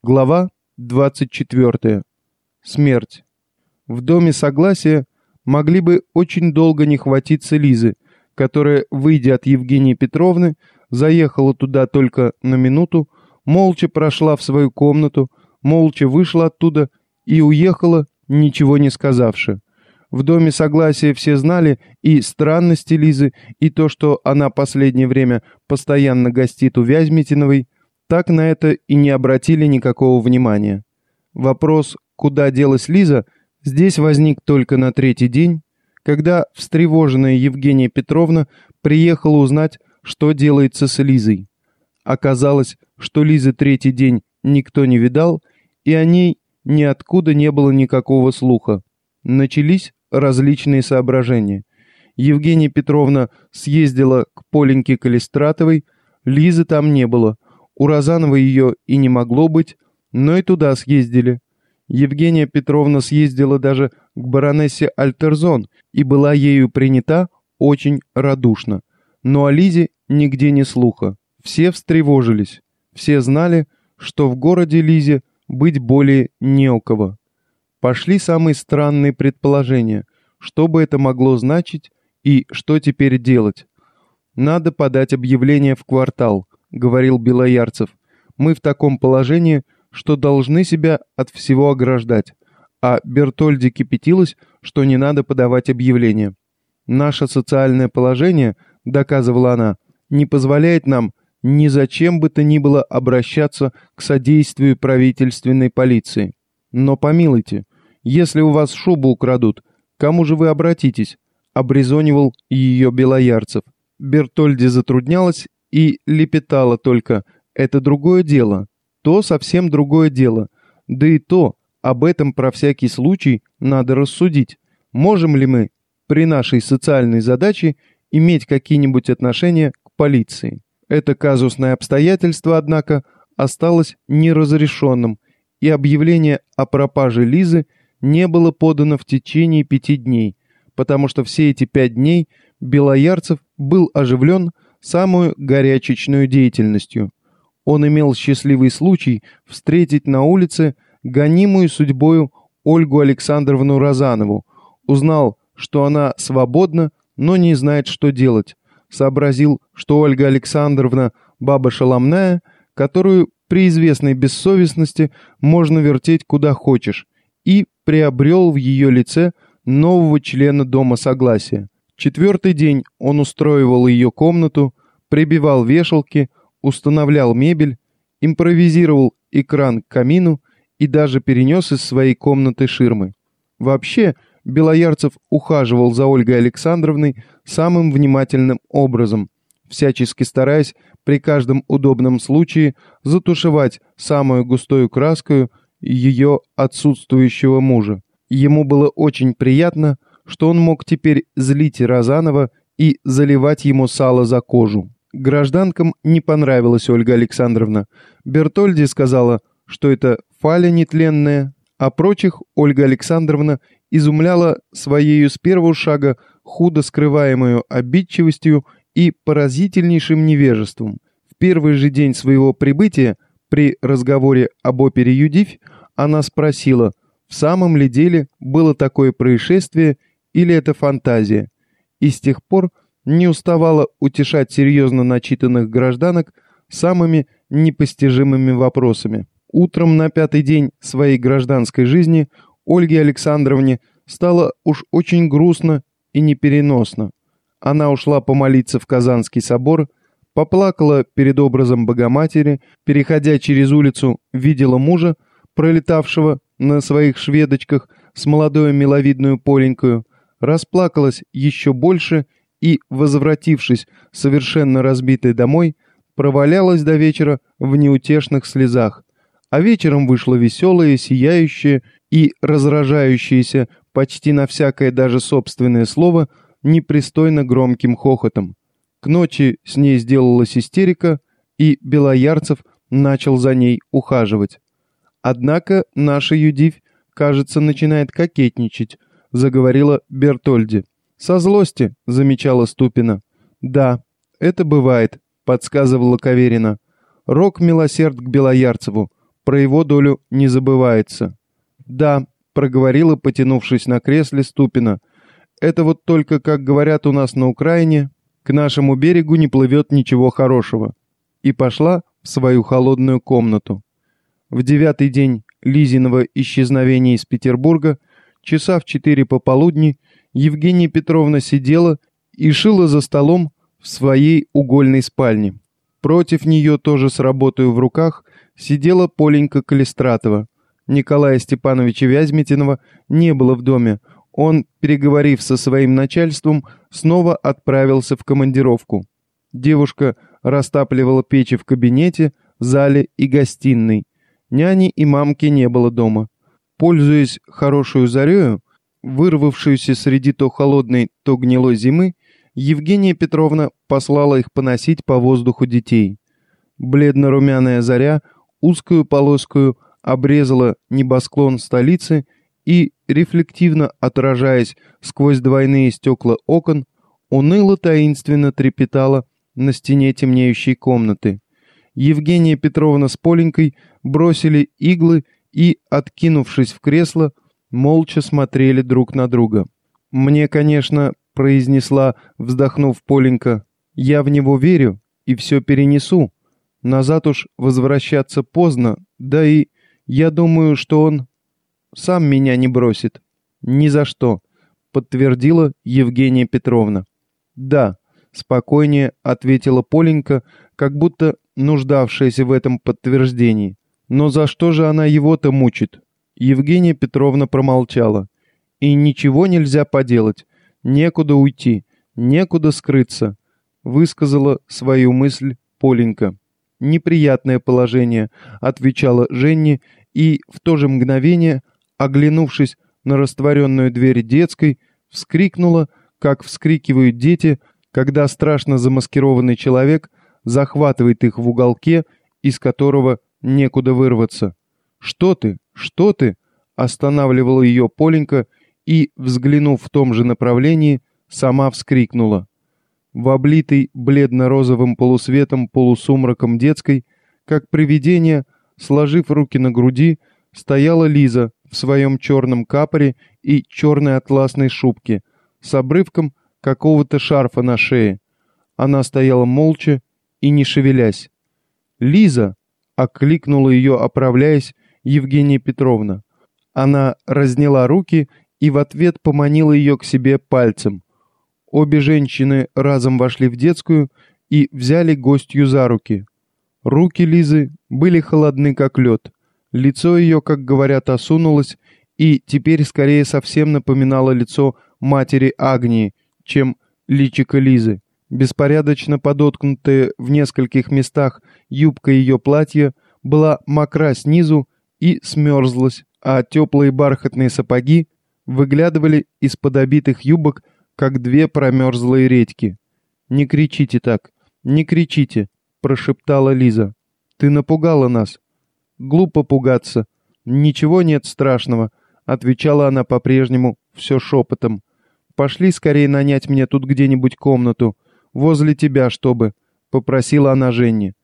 Глава 24. Смерть. В доме согласия могли бы очень долго не хватиться Лизы, которая, выйдя от Евгении Петровны, заехала туда только на минуту, молча прошла в свою комнату, молча вышла оттуда и уехала, ничего не сказавши. В доме согласия все знали и странности Лизы, и то, что она последнее время постоянно гостит у Вязьмитиновой, так на это и не обратили никакого внимания. Вопрос, куда делась Лиза, здесь возник только на третий день, когда встревоженная Евгения Петровна приехала узнать, что делается с Лизой. Оказалось, что Лизы третий день никто не видал, и о ней ниоткуда не было никакого слуха. Начались различные соображения. Евгения Петровна съездила к Поленьке Калистратовой, Лизы там не было – у Розанова ее и не могло быть, но и туда съездили. Евгения Петровна съездила даже к баронессе Альтерзон и была ею принята очень радушно. Но о Лизе нигде ни слуха. Все встревожились. Все знали, что в городе Лизе быть более не у кого. Пошли самые странные предположения, что бы это могло значить и что теперь делать. Надо подать объявление в квартал, — говорил Белоярцев, — «мы в таком положении, что должны себя от всего ограждать». А Бертольди кипятилась, что не надо подавать объявление. «Наше социальное положение, — доказывала она, — не позволяет нам ни зачем бы то ни было обращаться к содействию правительственной полиции. Но помилуйте, если у вас шубу украдут, кому же вы обратитесь?» — обрезонивал ее Белоярцев. Бертольди затруднялась и лепетала только «это другое дело», то совсем другое дело, да и то об этом про всякий случай надо рассудить. Можем ли мы при нашей социальной задаче иметь какие-нибудь отношения к полиции? Это казусное обстоятельство, однако, осталось неразрешенным, и объявление о пропаже Лизы не было подано в течение пяти дней, потому что все эти пять дней Белоярцев был оживлен самую горячечную деятельностью. Он имел счастливый случай встретить на улице гонимую судьбою Ольгу Александровну Розанову, узнал, что она свободна, но не знает, что делать, сообразил, что Ольга Александровна – баба шаломная, которую при известной бессовестности можно вертеть куда хочешь, и приобрел в ее лице нового члена Дома Согласия – Четвертый день он устроивал ее комнату, прибивал вешалки, устанавливал мебель, импровизировал экран к камину и даже перенес из своей комнаты ширмы. Вообще, Белоярцев ухаживал за Ольгой Александровной самым внимательным образом, всячески стараясь при каждом удобном случае затушевать самую густую краску ее отсутствующего мужа. Ему было очень приятно, что он мог теперь злить Розанова и заливать ему сало за кожу. Гражданкам не понравилась Ольга Александровна. Бертольди сказала, что это фаля нетленная, а прочих Ольга Александровна изумляла своею с первого шага худо скрываемую обидчивостью и поразительнейшим невежеством. В первый же день своего прибытия при разговоре об опере «Юдивь» она спросила, в самом ли деле было такое происшествие или это фантазия, и с тех пор не уставала утешать серьезно начитанных гражданок самыми непостижимыми вопросами. Утром на пятый день своей гражданской жизни Ольге Александровне стало уж очень грустно и непереносно. Она ушла помолиться в Казанский собор, поплакала перед образом Богоматери, переходя через улицу, видела мужа, пролетавшего на своих шведочках с молодой миловидную Поленькою, расплакалась еще больше и, возвратившись совершенно разбитой домой, провалялась до вечера в неутешных слезах, а вечером вышла веселая, сияющая и разражающаяся почти на всякое даже собственное слово непристойно громким хохотом. К ночи с ней сделалась истерика, и Белоярцев начал за ней ухаживать. Однако наша Юдивь, кажется, начинает кокетничать, — заговорила Бертольди. «Со злости», — замечала Ступина. «Да, это бывает», — подсказывала Каверина. «Рок милосерд к Белоярцеву. про его долю не забывается. Да, проговорила, потянувшись на кресле Ступина. Это вот только, как говорят у нас на Украине, к нашему берегу не плывет ничего хорошего. И пошла в свою холодную комнату. В девятый день Лизиного исчезновения из Петербурга, часа в четыре пополудни, Евгения Петровна сидела и шила за столом в своей угольной спальне. Против нее тоже с работой в руках сидела Поленька Калистратова. Николая Степановича Вязьмитинова не было в доме. Он, переговорив со своим начальством, снова отправился в командировку. Девушка растапливала печи в кабинете, зале и гостиной. Няни и мамки не было дома. Пользуясь хорошую зарею, вырвавшуюся среди то холодной, то гнилой зимы, Евгения Петровна послала их поносить по воздуху детей. Бледно-румяная заря, узкую полоскую, обрезала небосклон столицы и, рефлективно отражаясь сквозь двойные стекла окон, уныло-таинственно трепетала на стене темнеющей комнаты. Евгения Петровна с Поленькой бросили иглы и, откинувшись в кресло, молча смотрели друг на друга. «Мне, конечно, — произнесла, вздохнув Поленька, — я в него верю и все перенесу. Назад уж возвращаться поздно, да и я думаю, что он сам меня не бросит. Ни за что», — подтвердила Евгения Петровна. «Да», — спокойнее ответила Поленька, как будто нуждавшаяся в этом подтверждении. Но за что же она его-то мучит? Евгения Петровна промолчала. И ничего нельзя поделать. Некуда уйти, некуда скрыться, высказала свою мысль Поленька. Неприятное положение, отвечала Женни, и в то же мгновение, оглянувшись на растворенную дверь детской, вскрикнула, как вскрикивают дети, когда страшно замаскированный человек захватывает их в уголке, из которого некуда вырваться. «Что ты? Что ты?» останавливала ее Поленька и, взглянув в том же направлении, сама вскрикнула. В облитой бледно-розовым полусветом полусумраком детской, как привидение, сложив руки на груди, стояла Лиза в своем черном капоре и черной атласной шубке с обрывком какого-то шарфа на шее. Она стояла молча и не шевелясь. «Лиза!» — окликнула ее, оправляясь, Евгения Петровна. Она разняла руки и в ответ поманила ее к себе пальцем. Обе женщины разом вошли в детскую и взяли гостью за руки. Руки Лизы были холодны, как лед. Лицо ее, как говорят, осунулось, и теперь скорее совсем напоминало лицо матери Агнии, чем личико Лизы. Беспорядочно подоткнутая в нескольких местах юбка ее платья была мокра снизу и смерзлась, а теплые бархатные сапоги выглядывали из-под обитых юбок, как две промерзлые редьки. «Не кричите так, не кричите», — прошептала Лиза. «Ты напугала нас». «Глупо пугаться. Ничего нет страшного», — отвечала она по-прежнему, все шепотом. «Пошли скорее нанять мне тут где-нибудь комнату возле тебя, чтобы...» — попросила она Женни.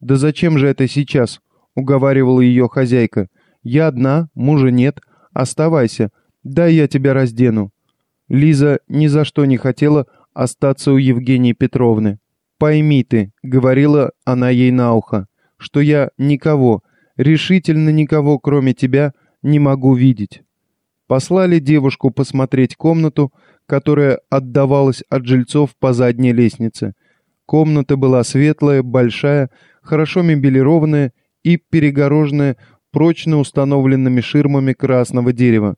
«Да зачем же это сейчас?» — уговаривала ее хозяйка. «Я одна, мужа нет. Оставайся. Дай я тебя раздену». Лиза ни за что не хотела остаться у Евгении Петровны. «Пойми ты», — говорила она ей на ухо, — «что я никого, решительно никого, кроме тебя, не могу видеть». Послали девушку посмотреть комнату, которая отдавалась от жильцов по задней лестнице. Комната была светлая, большая, хорошо мебелированная и перегороженная прочно установленными ширмами красного дерева.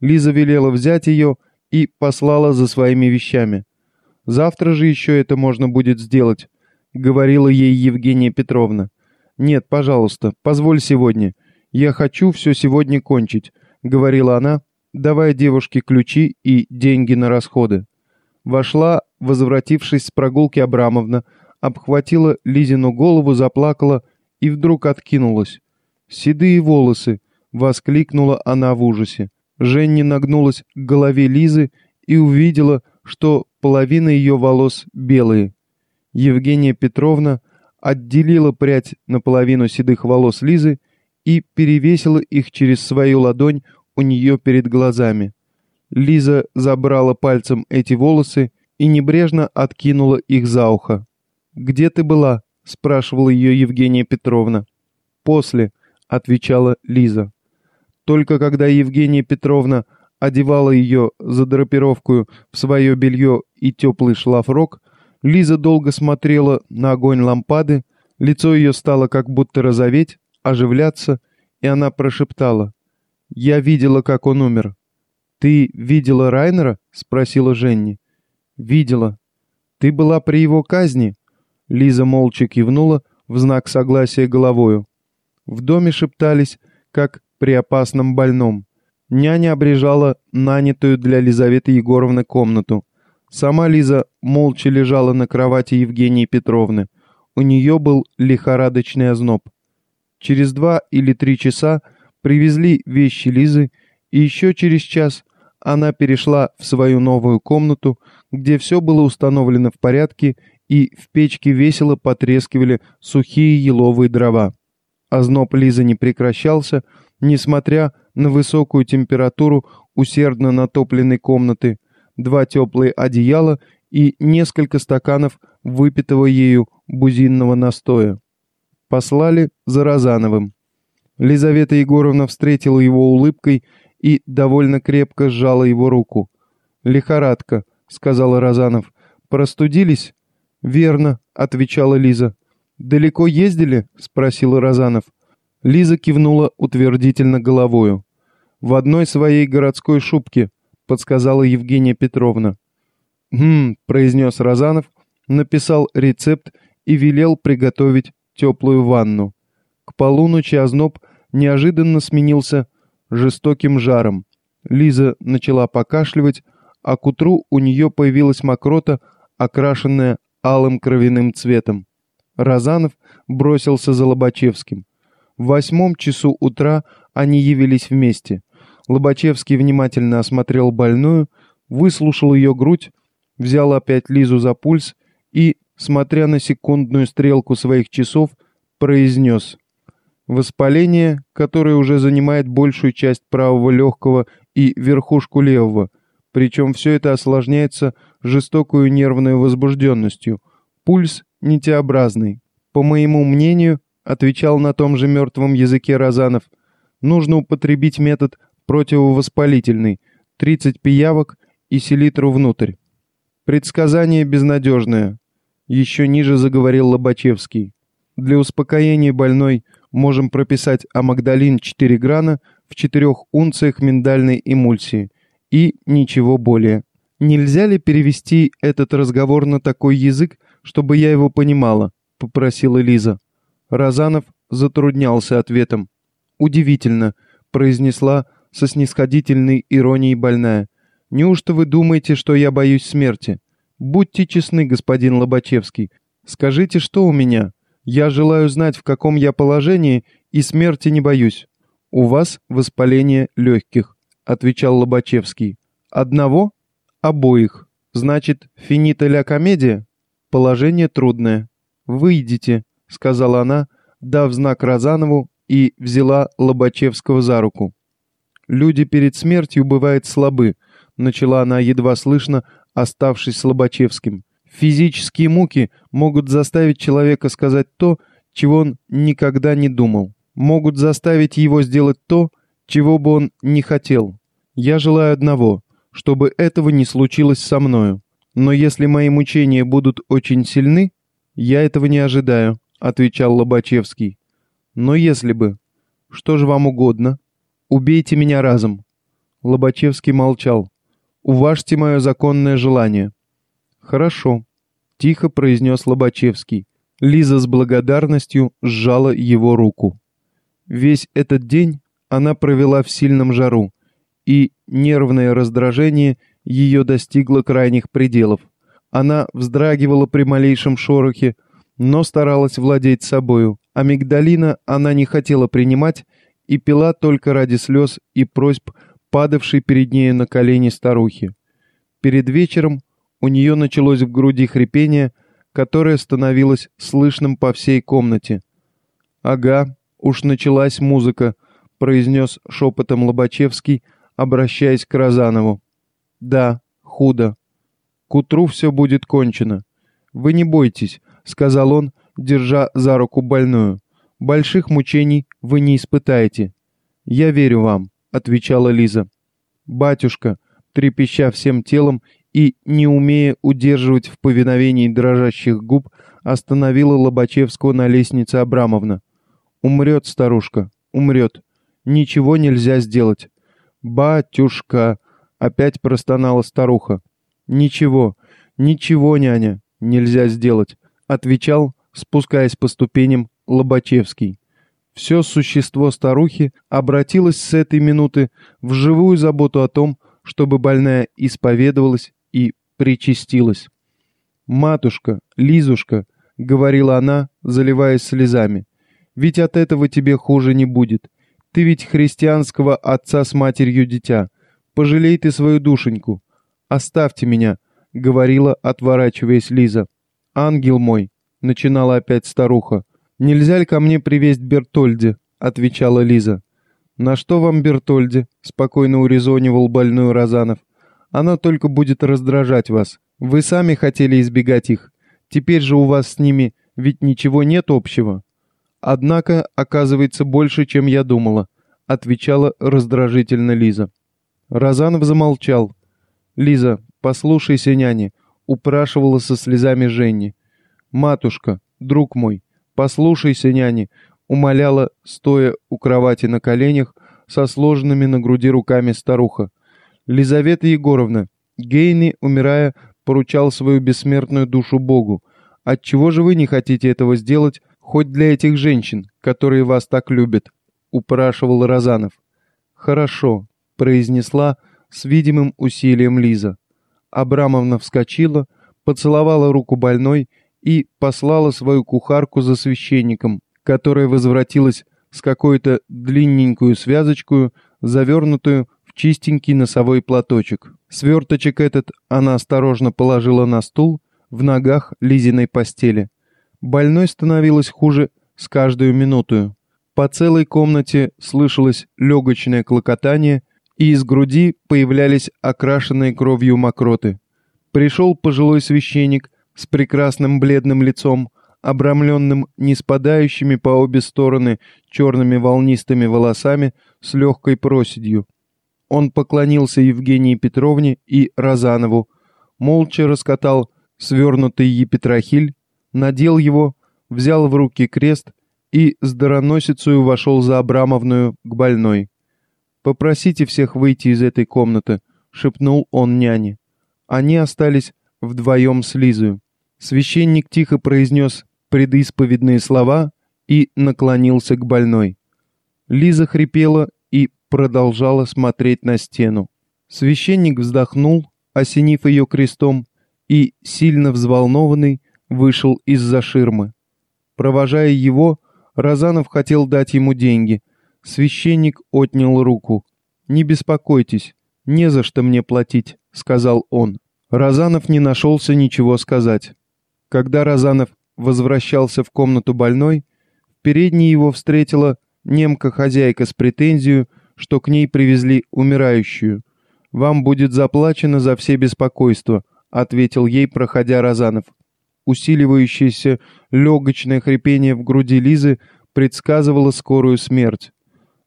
Лиза велела взять ее и послала за своими вещами. «Завтра же еще это можно будет сделать», — говорила ей Евгения Петровна. «Нет, пожалуйста, позволь сегодня. Я хочу все сегодня кончить», — говорила она, давая девушке ключи и деньги на расходы. Вошла, возвратившись с прогулки Абрамовна, обхватила Лизину голову, заплакала и вдруг откинулась. «Седые волосы!» — воскликнула она в ужасе. Женни нагнулась к голове Лизы и увидела, что половина ее волос белые. Евгения Петровна отделила прядь наполовину седых волос Лизы и перевесила их через свою ладонь у нее перед глазами. Лиза забрала пальцем эти волосы и небрежно откинула их за ухо. «Где ты была?» — спрашивала ее Евгения Петровна. «После», — отвечала Лиза. Только когда Евгения Петровна одевала ее за драпировку в свое белье и теплый шлафрок, Лиза долго смотрела на огонь лампады, лицо ее стало как будто розоветь, оживляться, и она прошептала. «Я видела, как он умер». «Ты видела Райнера?» — спросила Женни. «Видела. Ты была при его казни?» Лиза молча кивнула в знак согласия головою. В доме шептались, как при опасном больном. Няня обрежала нанятую для Лизаветы Егоровны комнату. Сама Лиза молча лежала на кровати Евгении Петровны. У нее был лихорадочный озноб. Через два или три часа привезли вещи Лизы, и еще через час она перешла в свою новую комнату, где все было установлено в порядке, и в печке весело потрескивали сухие еловые дрова. Озноб Лизы не прекращался, несмотря на высокую температуру усердно натопленной комнаты, два теплые одеяла и несколько стаканов выпитого ею бузинного настоя послали за Розановым. Лизавета Егоровна встретила его улыбкой и довольно крепко сжала его руку. «Лихорадка», — сказала Розанов. «Простудились?» «Верно», — отвечала Лиза. «Далеко ездили?» — спросила Розанов. Лиза кивнула утвердительно головою. «В одной своей городской шубке», — подсказала Евгения Петровна. «Хм», — произнес Розанов, написал рецепт и велел приготовить теплую ванну. К полуночи озноб неожиданно сменился жестоким жаром. Лиза начала покашливать, а к утру у нее появилась мокрота, окрашенная алым кровяным цветом. Разанов бросился за Лобачевским. В восьмом часу утра они явились вместе. Лобачевский внимательно осмотрел больную, выслушал ее грудь, взял опять Лизу за пульс и смотря на секундную стрелку своих часов, произнес «Воспаление, которое уже занимает большую часть правого легкого и верхушку левого, причем все это осложняется жестокую нервной возбужденностью. Пульс нитеобразный. По моему мнению, отвечал на том же мертвом языке Розанов, нужно употребить метод противовоспалительный, 30 пиявок и селитру внутрь. Предсказание безнадежное, еще ниже заговорил Лобачевский. Для успокоения больной можем прописать амагдалин 4 грана в 4 унциях миндальной эмульсии. И ничего более. Нельзя ли перевести этот разговор на такой язык, чтобы я его понимала? Попросила Лиза. Разанов затруднялся ответом. «Удивительно», — произнесла со снисходительной иронией больная. «Неужто вы думаете, что я боюсь смерти? Будьте честны, господин Лобачевский. Скажите, что у меня? Я желаю знать, в каком я положении, и смерти не боюсь. У вас воспаление легких, отвечал Лобачевский. Одного? Обоих. Значит, финита ля комедия? Положение трудное. Выйдите, сказала она, дав знак Розанову и взяла Лобачевского за руку. Люди перед смертью бывают слабы, начала она едва слышно, оставшись Слобачевским. Физические муки могут заставить человека сказать то, чего он никогда не думал. Могут заставить его сделать то, чего бы он не хотел. Я желаю одного, чтобы этого не случилось со мною. Но если мои мучения будут очень сильны, я этого не ожидаю, отвечал Лобачевский. Но если бы... Что же вам угодно? Убейте меня разом. Лобачевский молчал. Уважьте мое законное желание». «Хорошо», — тихо произнес Лобачевский. Лиза с благодарностью сжала его руку. Весь этот день она провела в сильном жару, и нервное раздражение ее достигло крайних пределов. Она вздрагивала при малейшем шорохе, но старалась владеть собою. А мигдалина она не хотела принимать и пила только ради слез и просьб падавшей перед нею на колени старухи. Перед вечером у нее началось в груди хрипение, которое становилось слышным по всей комнате. «Ага», уж началась музыка», — произнес шепотом Лобачевский, обращаясь к Розанову. «Да, худо. К утру все будет кончено. Вы не бойтесь», — сказал он, держа за руку больную. «Больших мучений вы не испытаете». «Я верю вам», — отвечала Лиза. «Батюшка», трепеща всем телом и, не умея удерживать в повиновении дрожащих губ, остановила Лобачевского на лестнице Абрамовна. «Умрет старушка, умрет. Ничего нельзя сделать». «Батюшка!» — опять простонала старуха. «Ничего, ничего, няня, нельзя сделать», — отвечал, спускаясь по ступеням, Лобачевский. Все существо старухи обратилось с этой минуты в живую заботу о том, чтобы больная исповедовалась и причастилась. «Матушка, Лизушка», — говорила она, заливаясь слезами, — «ведь от этого тебе хуже не будет. Ты ведь христианского отца с матерью дитя. Пожалей ты свою душеньку. Оставьте меня», — говорила, отворачиваясь Лиза. «Ангел мой», — начинала опять старуха, — «нельзя ли ко мне привезть Бертольде?» — отвечала Лиза. «На что вам Бертольде?» — спокойно урезонивал больную Розанов. «Она только будет раздражать вас. Вы сами хотели избегать их. Теперь же у вас с ними ведь ничего нет общего». «Однако, оказывается, больше, чем я думала», — отвечала раздражительно Лиза. Розанов замолчал. «Лиза, послушайся, няни», — упрашивала со слезами Женни. «Матушка, друг мой, послушайся, няни», умоляла, стоя у кровати на коленях, со сложенными на груди руками старуха. Лизавета Егоровна, Гейни, умирая, поручал свою бессмертную душу Богу. Отчего же вы не хотите этого сделать хоть для этих женщин, которые вас так любят?» — упрашивал Розанов. «Хорошо», — произнесла с видимым усилием Лиза. Абрамовна вскочила, поцеловала руку больной и послала свою кухарку за священником, которая возвратилась с какой-то длинненькую связочкую, завернутую в чистенький носовой платочек. Сверточек этот она осторожно положила на стул в ногах Лизиной постели. Больной становилось хуже с каждую минутую. По целой комнате слышалось легочное клокотание, и из груди появлялись окрашенные кровью мокроты. Пришел пожилой священник с прекрасным бледным лицом, обрамленным не спадающими по обе стороны черными волнистыми волосами с легкой проседью. Он поклонился Евгении Петровне и Розанову, молча раскатал свернутый епитрахиль, надел его, взял в руки крест и с дароносицею вошел за Абрамовную к больной. «Попросите всех выйти из этой комнаты», — шепнул он няне. Они остались вдвоем с Лизою. Священник тихо произнес предисповедные слова и наклонился к больной. Лиза хрипела продолжала смотреть на стену. Священник вздохнул, осенив ее крестом, и, сильно взволнованный, вышел из-за ширмы. Провожая его, Розанов хотел дать ему деньги. Священник отнял руку. «Не беспокойтесь, не за что мне платить», — сказал он. Розанов не нашелся ничего сказать. Когда Розанов возвращался в комнату больной, в передней его встретила немка-хозяйка с претензией, что к ней привезли умирающую. «Вам будет заплачено за все беспокойства», — ответил ей, проходя Розанов. Усиливающееся легочное хрипение в груди Лизы предсказывало скорую смерть.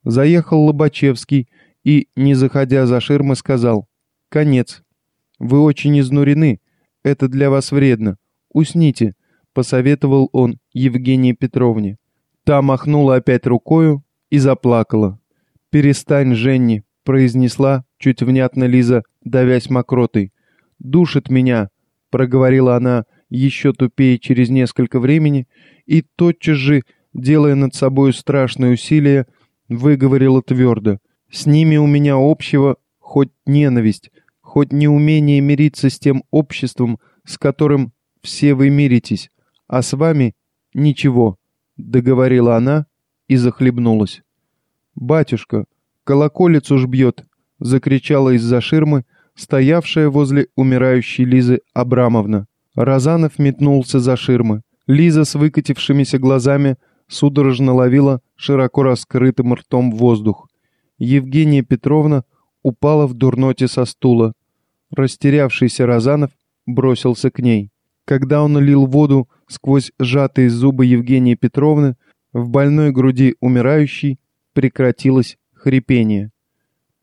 Заехал Лобачевский и, не заходя за ширмы, сказал «Конец. Вы очень изнурены. Это для вас вредно. Усните посоветовал он Евгении Петровне. Та махнула опять рукою и заплакала. «Перестань, Женни», — произнесла чуть внятно Лиза, давясь мокротой. «Душит меня», — проговорила она еще тупее через несколько времени, и тотчас же, делая над собой страшное усилие, выговорила твердо. «С ними у меня общего хоть ненависть, хоть неумение мириться с тем обществом, с которым все вы миритесь, а с вами ничего», — договорила она и захлебнулась. «Батюшка, колоколец уж бьет», — закричала из-за ширмы, стоявшая возле умирающей Лизы Абрамовна. Розанов метнулся за ширмы. Лиза с выкатившимися глазами судорожно ловила широко раскрытым ртом воздух. Евгения Петровна упала в дурноте со стула. Растерявшийся Розанов бросился к ней. Когда он лил воду сквозь сжатые зубы Евгении Петровны, в больной груди умирающей прекратилось хрипение.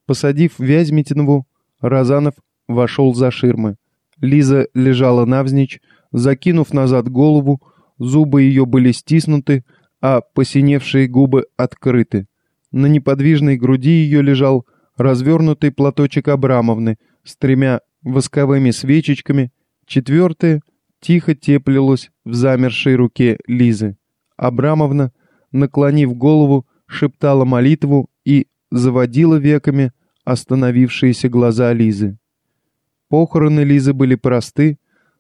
Посадив Вязьмитинову, Розанов вошел за ширмы. Лиза лежала навзничь, закинув назад голову, зубы ее были стиснуты, а посиневшие губы открыты. На неподвижной груди ее лежал развернутый платочек Абрамовны с тремя восковыми свечечками, четвертая тихо теплилась в замершей руке Лизы. Абрамовна, наклонив голову, шептала молитву и заводила веками остановившиеся глаза Лизы. Похороны Лизы были просты,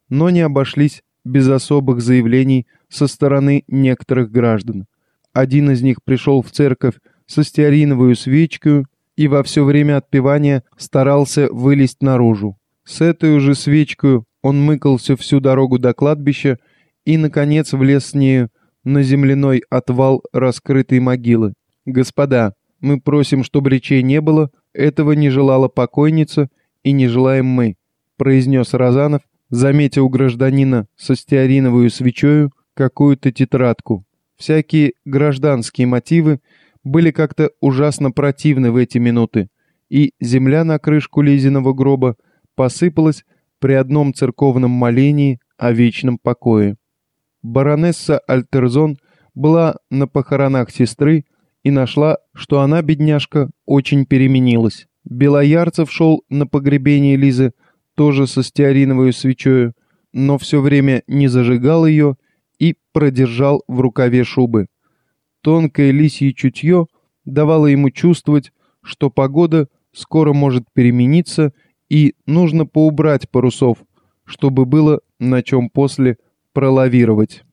но не обошлись без особых заявлений со стороны некоторых граждан. Один из них пришел в церковь со стеариновую свечкой и во все время отпевания старался вылезть наружу. С этой же свечкой он мыкался всю дорогу до кладбища и, наконец, влез с нею на земляной отвал раскрытой могилы. «Господа, мы просим, чтобы речей не было, этого не желала покойница и не желаем мы», произнес Розанов, заметя у гражданина со стеариновую свечою какую-то тетрадку. Всякие гражданские мотивы были как-то ужасно противны в эти минуты, и земля на крышку Лизиного гроба посыпалась при одном церковном молении о вечном покое. Баронесса Альтерзон была на похоронах сестры и нашла, что она, бедняжка, очень переменилась. Белоярцев шел на погребение Лизы тоже со стеариновой свечою, но все время не зажигал ее и продержал в рукаве шубы. Тонкое лисье чутье давало ему чувствовать, что погода скоро может перемениться и нужно поубрать парусов, чтобы было на чем после пролавировать.